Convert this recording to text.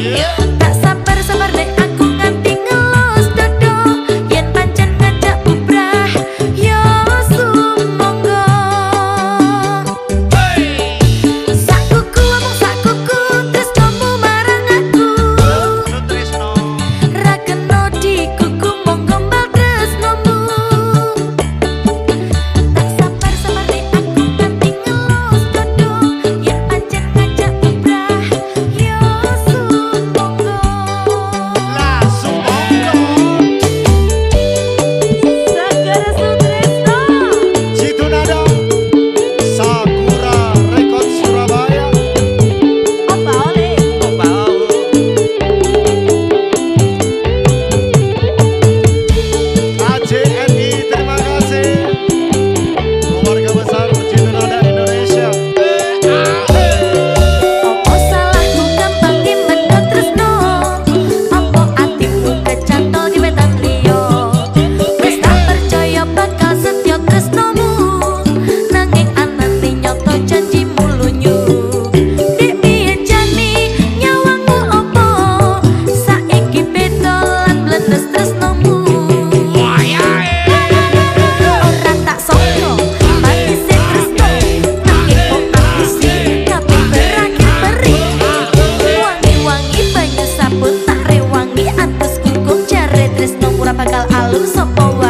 Yeah. bakal alus sopo